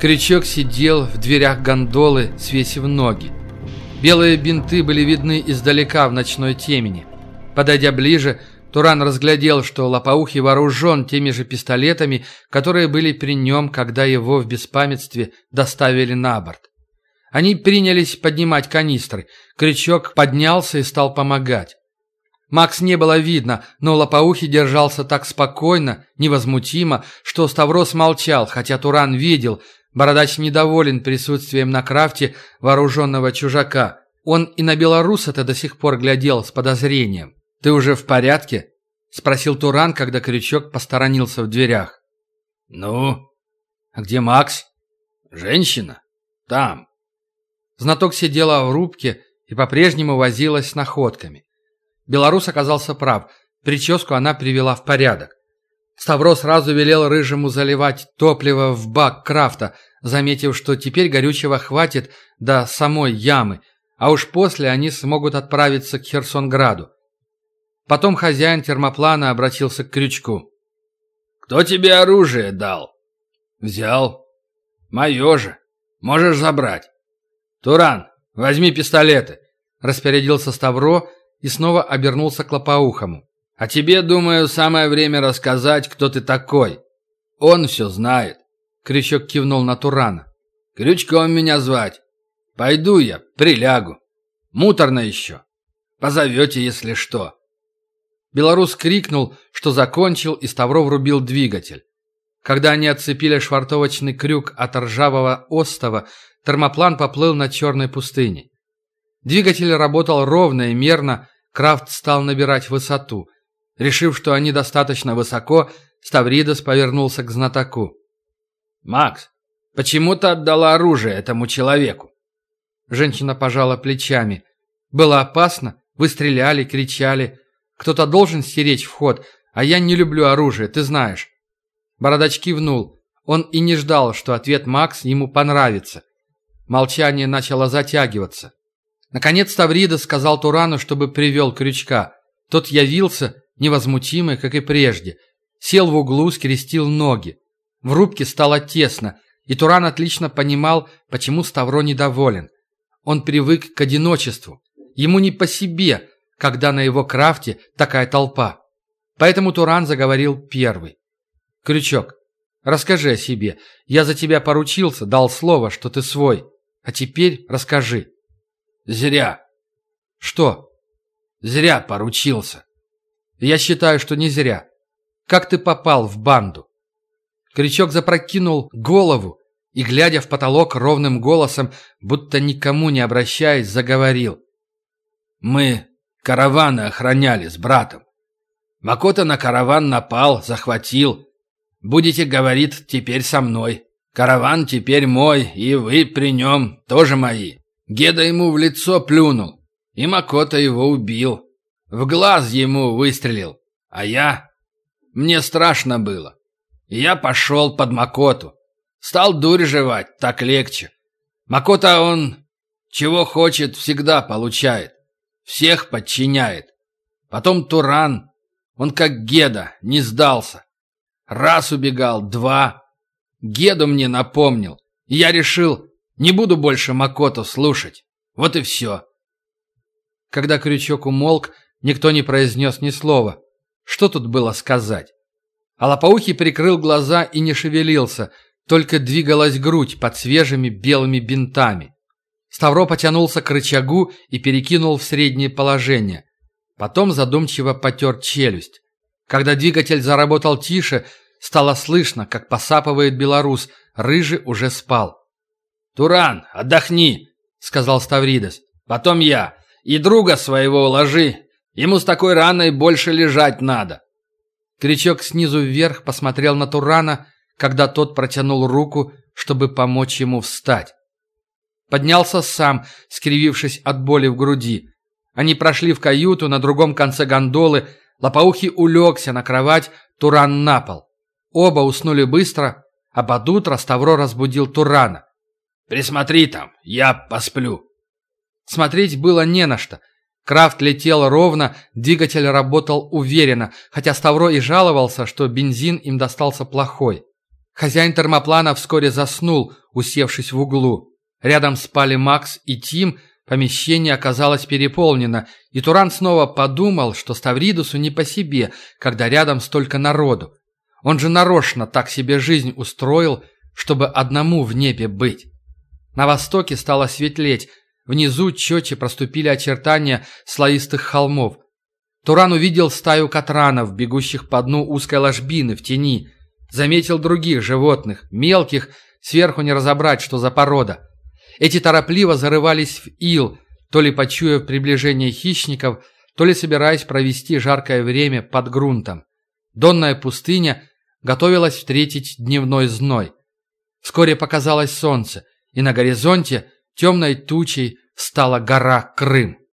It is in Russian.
Крючок сидел в дверях гондолы, свесив ноги. Белые бинты были видны издалека в ночной темени. Подойдя ближе, Туран разглядел, что Лопоухий вооружен теми же пистолетами, которые были при нем, когда его в беспамятстве доставили на борт. Они принялись поднимать канистры. Крючок поднялся и стал помогать. Макс не было видно, но Лопоухий держался так спокойно, невозмутимо, что Ставрос молчал, хотя Туран видел, Бородач недоволен присутствием на крафте вооруженного чужака. Он и на белоруса-то до сих пор глядел с подозрением. «Ты уже в порядке?» – спросил Туран, когда крючок посторонился в дверях. «Ну? А где Макс?» «Женщина? Там». Знаток сидела в рубке и по-прежнему возилась с находками. Белорус оказался прав. Прическу она привела в порядок. Ставро сразу велел Рыжему заливать топливо в бак крафта, заметив, что теперь горючего хватит до самой ямы, а уж после они смогут отправиться к Херсонграду. Потом хозяин термоплана обратился к Крючку. «Кто тебе оружие дал?» «Взял». «Мое же. Можешь забрать». «Туран, возьми пистолеты», – распорядился Ставро и снова обернулся к Лопоухому. «А тебе, думаю, самое время рассказать, кто ты такой. Он все знает». Крючок кивнул на Турана. «Крючком меня звать. Пойду я, прилягу. Муторно еще. Позовете, если что». Белорус крикнул, что закончил, и Ставро врубил двигатель. Когда они отцепили швартовочный крюк от ржавого остова, термоплан поплыл над черной пустыней. Двигатель работал ровно и мерно, Крафт стал набирать высоту. Решив, что они достаточно высоко, Ставридос повернулся к знатоку. «Макс, почему ты отдала оружие этому человеку?» Женщина пожала плечами. «Было опасно. Вы стреляли, кричали. Кто-то должен стеречь вход, а я не люблю оружие, ты знаешь». Бородач кивнул. Он и не ждал, что ответ Макс ему понравится. Молчание начало затягиваться. Наконец Таврида сказал Турану, чтобы привел крючка. Тот явился, невозмутимый, как и прежде. Сел в углу, скрестил ноги. В рубке стало тесно, и Туран отлично понимал, почему Ставро недоволен. Он привык к одиночеству. Ему не по себе, когда на его крафте такая толпа. Поэтому Туран заговорил первый. «Крючок, расскажи о себе. Я за тебя поручился, дал слово, что ты свой. А теперь расскажи». «Зря». «Что?» «Зря поручился». «Я считаю, что не зря. Как ты попал в банду?» Крючок запрокинул голову и, глядя в потолок ровным голосом, будто никому не обращаясь, заговорил. «Мы караваны охраняли с братом. Макота на караван напал, захватил. Будете, говорит, теперь со мной. Караван теперь мой, и вы при нем тоже мои. Геда ему в лицо плюнул, и Макота его убил. В глаз ему выстрелил, а я... Мне страшно было. Я пошел под Макоту. Стал дурь жевать, так легче. Макота он... Чего хочет, всегда получает. Всех подчиняет. Потом Туран. Он как Геда, не сдался. Раз убегал, два. Геду мне напомнил. И я решил, не буду больше Макоту слушать. Вот и все. Когда крючок умолк, никто не произнес ни слова. Что тут было сказать? Алапаухий прикрыл глаза и не шевелился, только двигалась грудь под свежими белыми бинтами. Ставро потянулся к рычагу и перекинул в среднее положение. Потом задумчиво потер челюсть. Когда двигатель заработал тише, стало слышно, как посапывает белорус, рыжий уже спал. «Туран, отдохни!» — сказал Ставридес. «Потом я. И друга своего уложи. Ему с такой раной больше лежать надо». Крючок снизу вверх посмотрел на Турана, когда тот протянул руку, чтобы помочь ему встать. Поднялся сам, скривившись от боли в груди. Они прошли в каюту на другом конце гондолы, Лопоухий улегся на кровать, Туран на пол. Оба уснули быстро, а под утро Ставро разбудил Турана. «Присмотри там, я посплю». Смотреть было не на что. Крафт летел ровно, двигатель работал уверенно, хотя Ставро и жаловался, что бензин им достался плохой. Хозяин термоплана вскоре заснул, усевшись в углу. Рядом спали Макс и Тим, помещение оказалось переполнено, и Туран снова подумал, что Ставридусу не по себе, когда рядом столько народу. Он же нарочно так себе жизнь устроил, чтобы одному в небе быть. На востоке стало светлеть, внизу четче проступили очертания слоистых холмов. Туран увидел стаю катранов, бегущих по дну узкой ложбины в тени. Заметил других животных, мелких, сверху не разобрать, что за порода. Эти торопливо зарывались в ил, то ли почуяв приближение хищников, то ли собираясь провести жаркое время под грунтом. Донная пустыня готовилась встретить дневной зной. Вскоре показалось солнце, и на горизонте темной тучей стала гора Крым.